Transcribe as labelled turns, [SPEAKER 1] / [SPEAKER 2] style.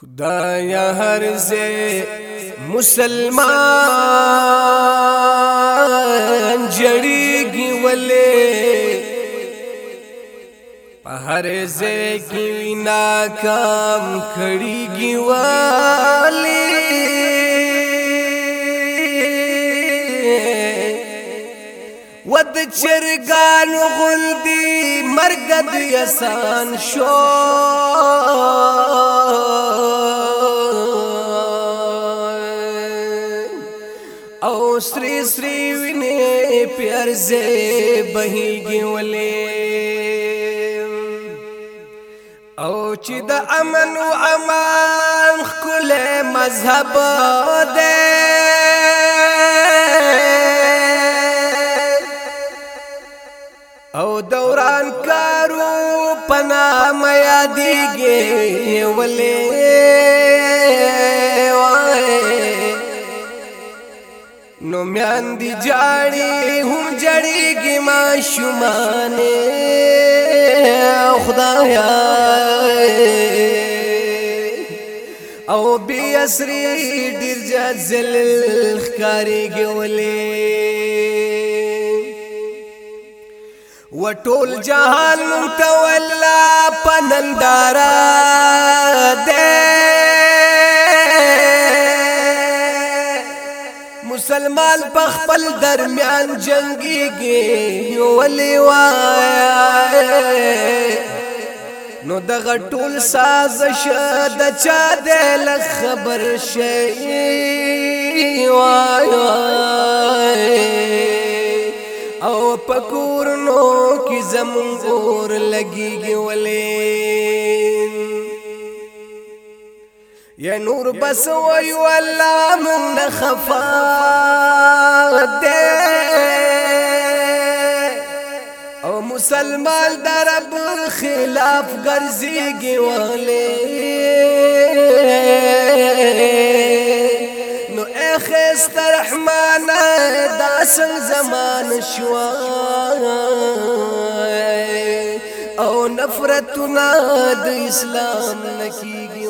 [SPEAKER 1] خدایا هر زه مسلمان جړیږي ولې په هر زه کې وینا کام خړیږي والي ود چرګان غلدي مرګد آسان شو او سری سری ویني پیار زه بهيږي ولې او چې د امن او امان خپل مذهب ده او دوران کارو پنا میا دیږي ولې نو میان دی جاړي هم جړي کې ما شومان خدایا او بي اسري ډير جزل خاري ګولې وټول جهان متولا پنندارا مسلمان په خپل درمیان جنگيږي ولي وای نو د غټول سازش د چا د خبر شي وای او پکور نو کی زمون اور لګيږي ولي یا نور بس وی والله مونږ خفا دې او مسلمان درب خلاف ګرځيږي وله نو اخس رحمان داسن زمان شوا او نفرتنا د اسلام نکیږي